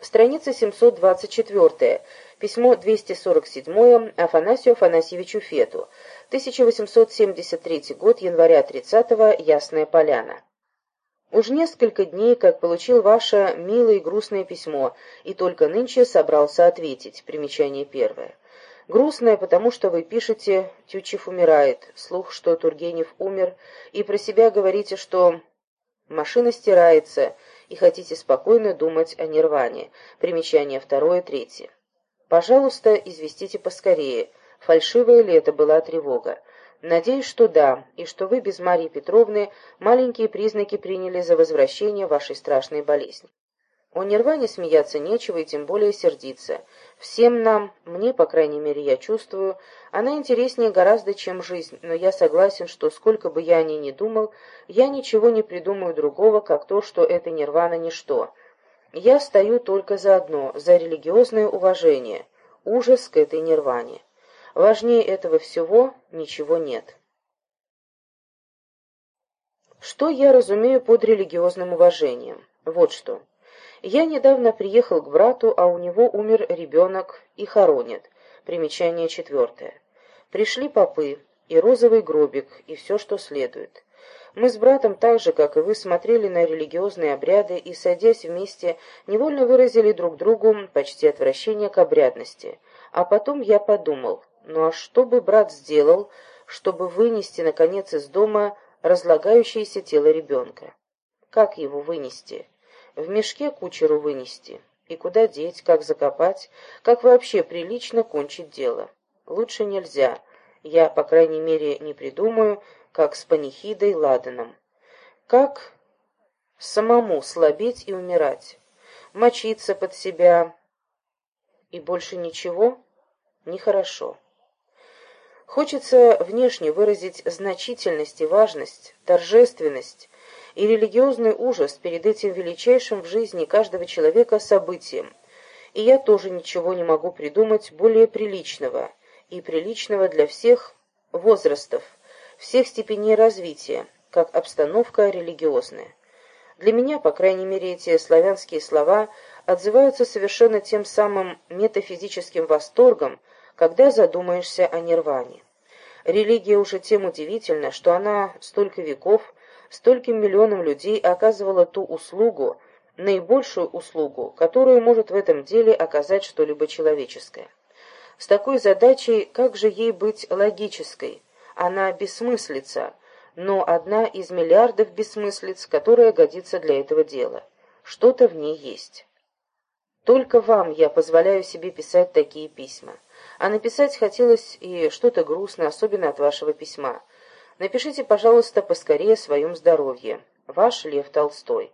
Страница 724. Письмо 247 Афанасию Афанасьевичу Фету. 1873 год, января 30 -го, Ясная Поляна. Уж несколько дней, как получил ваше милое и грустное письмо, и только нынче собрался ответить. Примечание первое. Грустное, потому что вы пишете «Тютчев умирает», слух, что Тургенев умер, и про себя говорите, что машина стирается, и хотите спокойно думать о нирване. Примечание второе, третье. Пожалуйста, известите поскорее, фальшивая ли это была тревога. Надеюсь, что да, и что вы без Марии Петровны маленькие признаки приняли за возвращение вашей страшной болезни. О нирване смеяться нечего и тем более сердиться. Всем нам, мне, по крайней мере, я чувствую, она интереснее гораздо, чем жизнь, но я согласен, что сколько бы я о ней ни думал, я ничего не придумаю другого, как то, что это нирвана ничто. Я стою только за одно, за религиозное уважение, ужас к этой нирване. Важнее этого всего ничего нет. Что я разумею под религиозным уважением? Вот что. Я недавно приехал к брату, а у него умер ребенок и хоронят. Примечание четвертое. Пришли попы, и розовый гробик, и все, что следует. Мы с братом так же, как и вы, смотрели на религиозные обряды и, садясь вместе, невольно выразили друг другу почти отвращение к обрядности. А потом я подумал, ну а что бы брат сделал, чтобы вынести, наконец, из дома разлагающееся тело ребенка? Как его вынести? В мешке кучеру вынести. И куда деть, как закопать, как вообще прилично кончить дело. Лучше нельзя. Я, по крайней мере, не придумаю, как с панихидой Ладаном. Как самому слабеть и умирать? Мочиться под себя и больше ничего? Нехорошо. Хочется внешне выразить значительность и важность, торжественность, и религиозный ужас перед этим величайшим в жизни каждого человека событием. И я тоже ничего не могу придумать более приличного, и приличного для всех возрастов, всех степеней развития, как обстановка религиозная. Для меня, по крайней мере, эти славянские слова отзываются совершенно тем самым метафизическим восторгом, когда задумаешься о нирване. Религия уже тем удивительна, что она столько веков стольким миллионам людей оказывала ту услугу, наибольшую услугу, которую может в этом деле оказать что-либо человеческое. С такой задачей, как же ей быть логической? Она бессмыслица, но одна из миллиардов бессмыслиц, которая годится для этого дела. Что-то в ней есть. Только вам я позволяю себе писать такие письма. А написать хотелось и что-то грустное, особенно от вашего письма. Напишите, пожалуйста, поскорее о своем здоровье. Ваш Лев Толстой.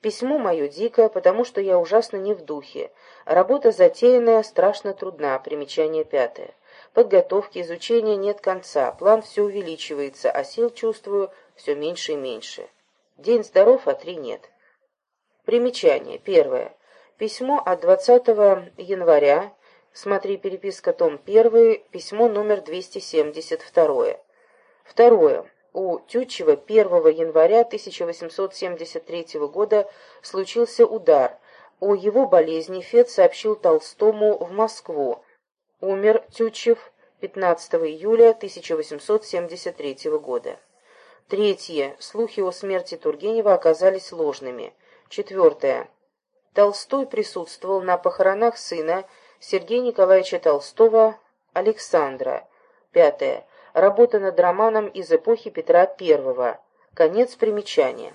Письмо мое дикое, потому что я ужасно не в духе. Работа затеянная страшно трудна. Примечание пятое. Подготовки, изучения нет конца. План все увеличивается, а сил чувствую все меньше и меньше. День здоров, а три нет. Примечание. Первое. Письмо от 20 января. Смотри переписка том 1, письмо номер 272. Второе. У Тютчева 1 января 1873 года случился удар. О его болезни Фет сообщил Толстому в Москву. Умер Тютчев 15 июля 1873 года. Третье. Слухи о смерти Тургенева оказались ложными. Четвертое. Толстой присутствовал на похоронах сына Сергея Николаевича Толстого Александра. Пятое. Работа над романом из эпохи Петра I. Конец примечания.